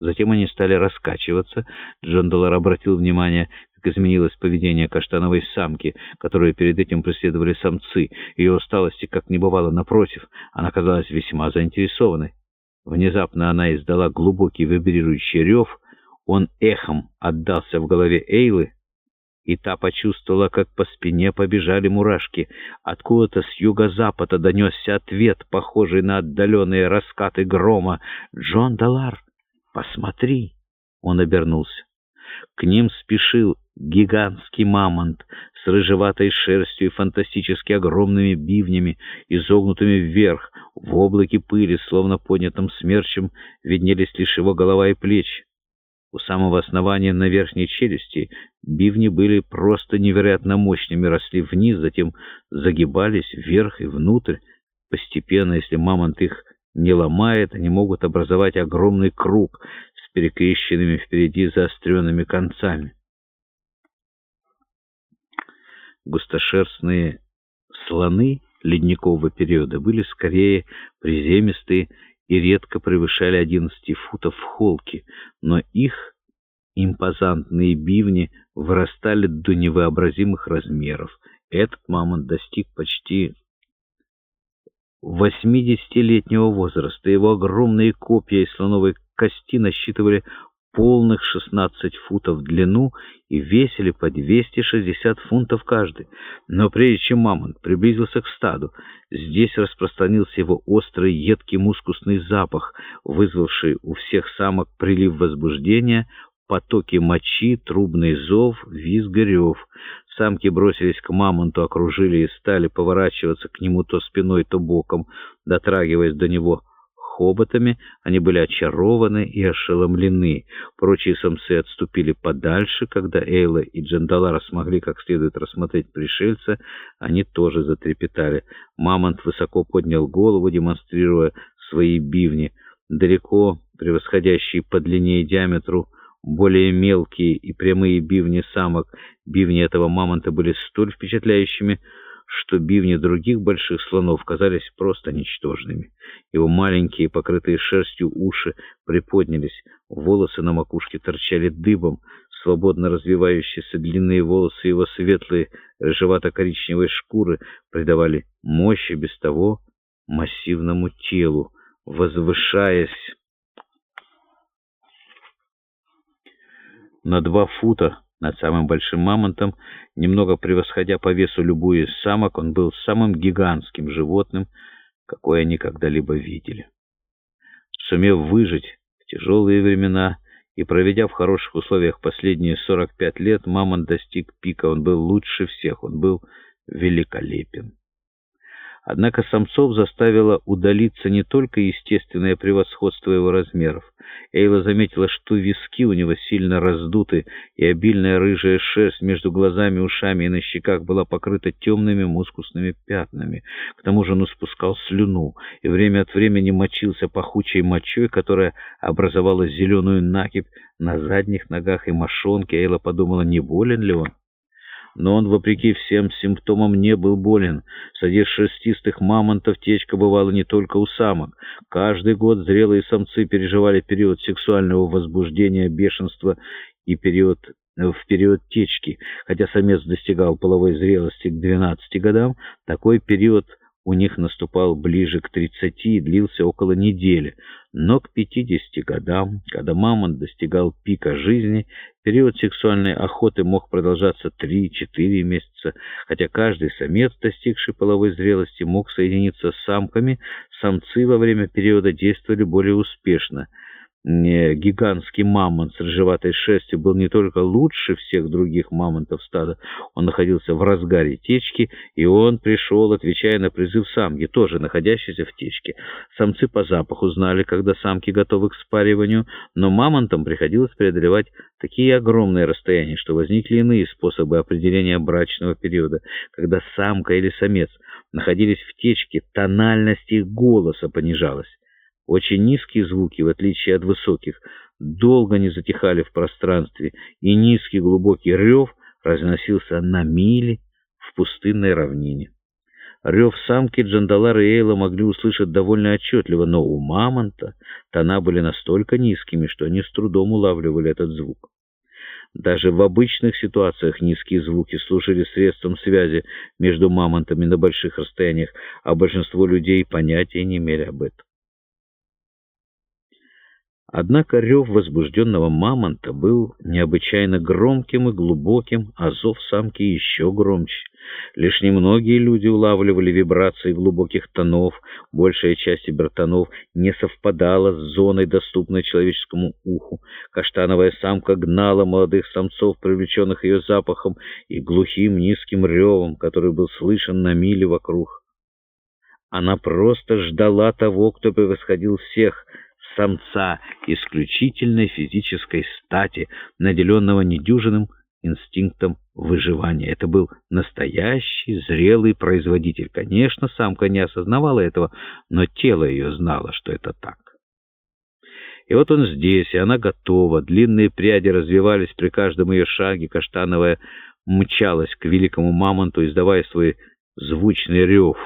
Затем они стали раскачиваться. Джон Доллар обратил внимание, как изменилось поведение каштановой самки, которую перед этим преследовали самцы. Ее усталости как не бывало напротив. Она казалась весьма заинтересованной. Внезапно она издала глубокий вибрирующий рев. Он эхом отдался в голове Эйлы, и та почувствовала, как по спине побежали мурашки. Откуда-то с юго-запада донесся ответ, похожий на отдаленные раскаты грома. «Джон Далар, посмотри!» Он обернулся. К ним спешил гигантский мамонт с рыжеватой шерстью и фантастически огромными бивнями, изогнутыми вверх. В облаке пыли, словно поднятым смерчем, виднелись лишь его голова и плечи. У самого основания на верхней челюсти бивни были просто невероятно мощными, росли вниз, затем загибались вверх и внутрь. Постепенно, если мамонт их не ломает, они могут образовать огромный круг с перекрещенными впереди заостренными концами. Густошерстные слоны ледникового периода были скорее приземистые и редко превышали 11 футов в холке, но их импозантные бивни вырастали до невообразимых размеров. Этот мамонт достиг почти 80-летнего возраста. Его огромные копья из слоновой кости насчитывали полных 16 футов в длину и весили по 260 фунтов каждый. Но прежде чем мамонт приблизился к стаду, здесь распространился его острый, едкий мускусный запах, вызвавший у всех самок прилив возбуждения, потоки мочи, трубный зов, визг рев. Самки бросились к мамонту, окружили и стали поворачиваться к нему то спиной, то боком, дотрагиваясь до него хоботами, они были очарованы и ошеломлены. Прочие самцы отступили подальше, когда Эйла и Джандалара смогли как следует рассмотреть пришельца, они тоже затрепетали. Мамонт высоко поднял голову, демонстрируя свои бивни, далеко превосходящие по длине и диаметру более мелкие и прямые бивни самок. Бивни этого мамонта были столь впечатляющими, что бивни других больших слонов казались просто ничтожными. Его маленькие, покрытые шерстью уши приподнялись, волосы на макушке торчали дыбом, свободно развивающиеся длинные волосы его светлые, рыжевато-коричневой шкуры придавали мощи без того массивному телу, возвышаясь на два фута над самым большим мамонтом, немного превосходя по весу любую из самок, он был самым гигантским животным, какое они когда-либо видели. Сумев выжить в тяжелые времена и проведя в хороших условиях последние 45 лет, мамонт достиг пика, он был лучше всех, он был великолепен. Однако самцов заставило удалиться не только естественное превосходство его размеров. Эйла заметила, что виски у него сильно раздуты, и обильная рыжая шерсть между глазами, ушами и на щеках была покрыта темными мускусными пятнами. К тому же он испускал слюну и время от времени мочился пахучей мочой, которая образовала зеленую накипь на задних ногах и мошонке. Эйла подумала, не болен ли он. Но он, вопреки всем симптомам, не был болен. Среди шерстистых мамонтов течка бывала не только у самок. Каждый год зрелые самцы переживали период сексуального возбуждения, бешенства и период в период течки. Хотя самец достигал половой зрелости к 12 годам, такой период у них наступал ближе к 30 и длился около недели. Но к 50 годам, когда мамонт достигал пика жизни, период сексуальной охоты мог продолжаться 3-4 месяца, хотя каждый самец, достигший половой зрелости, мог соединиться с самками, самцы во время периода действовали более успешно – гигантский мамонт с рыжеватой шерстью был не только лучше всех других мамонтов стада, он находился в разгаре течки, и он пришел, отвечая на призыв самки, тоже находящейся в течке. Самцы по запаху знали, когда самки готовы к спариванию, но мамонтам приходилось преодолевать такие огромные расстояния, что возникли иные способы определения брачного периода, когда самка или самец находились в течке, тональность их голоса понижалась. Очень низкие звуки, в отличие от высоких, долго не затихали в пространстве, и низкий глубокий рев разносился на мили в пустынной равнине. Рев самки Джандалар и Эйла могли услышать довольно отчетливо, но у мамонта тона были настолько низкими, что они с трудом улавливали этот звук. Даже в обычных ситуациях низкие звуки служили средством связи между мамонтами на больших расстояниях, а большинство людей понятия не имели об этом. Однако рев возбужденного мамонта был необычайно громким и глубоким, а зов самки еще громче. Лишь немногие люди улавливали вибрации глубоких тонов, большая часть обертонов не совпадала с зоной, доступной человеческому уху. Каштановая самка гнала молодых самцов, привлеченных ее запахом и глухим низким ревом, который был слышен на мили вокруг. Она просто ждала того, кто превосходил всех — самца исключительной физической стати, наделенного недюжинным инстинктом выживания. Это был настоящий зрелый производитель. Конечно, самка не осознавала этого, но тело ее знало, что это так. И вот он здесь, и она готова. Длинные пряди развивались при каждом ее шаге. Каштановая мчалась к великому мамонту, издавая свой звучный рев.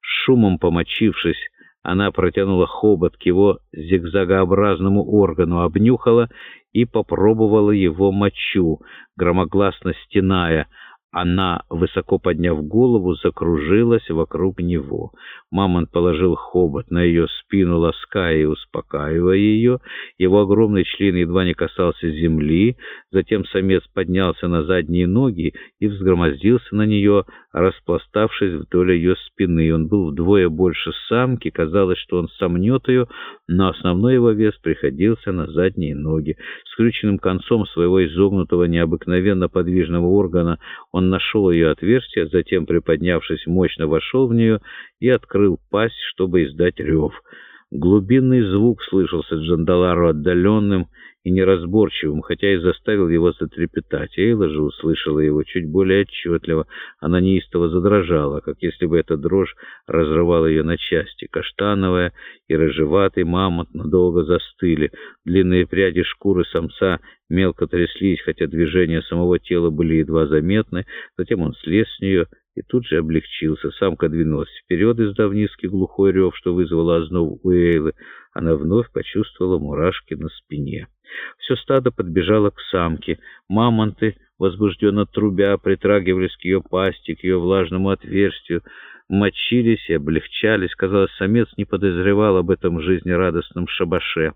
Шумом помочившись, она протянула хобот к его зигзагообразному органу, обнюхала и попробовала его мочу, громогласно стеная — она, высоко подняв голову, закружилась вокруг него. Мамонт положил хобот на ее спину, лаская и успокаивая ее. Его огромный член едва не касался земли. Затем самец поднялся на задние ноги и взгромоздился на нее, распластавшись вдоль ее спины. Он был вдвое больше самки, казалось, что он сомнет ее, но основной его вес приходился на задние ноги. Скрюченным концом своего изогнутого, необыкновенно подвижного органа он нашел ее отверстие, затем, приподнявшись, мощно вошел в нее и открыл пасть, чтобы издать рев. Глубинный звук слышался Джандалару отдаленным и неразборчивым, хотя и заставил его затрепетать. Эйла же услышала его чуть более отчетливо. Она неистово задрожала, как если бы эта дрожь разрывала ее на части. Каштановая и рыжеватый мамонт надолго застыли. Длинные пряди шкуры самца мелко тряслись, хотя движения самого тела были едва заметны. Затем он слез с нее и тут же облегчился. Самка двинулась вперед, издав низкий глухой рев, что вызвало озноб у Эйлы. Она вновь почувствовала мурашки на спине. Все стадо подбежало к самке. Мамонты, возбужденно трубя, притрагивались к ее пасти, к ее влажному отверстию, мочились и облегчались. Казалось, самец не подозревал об этом жизнерадостном шабаше.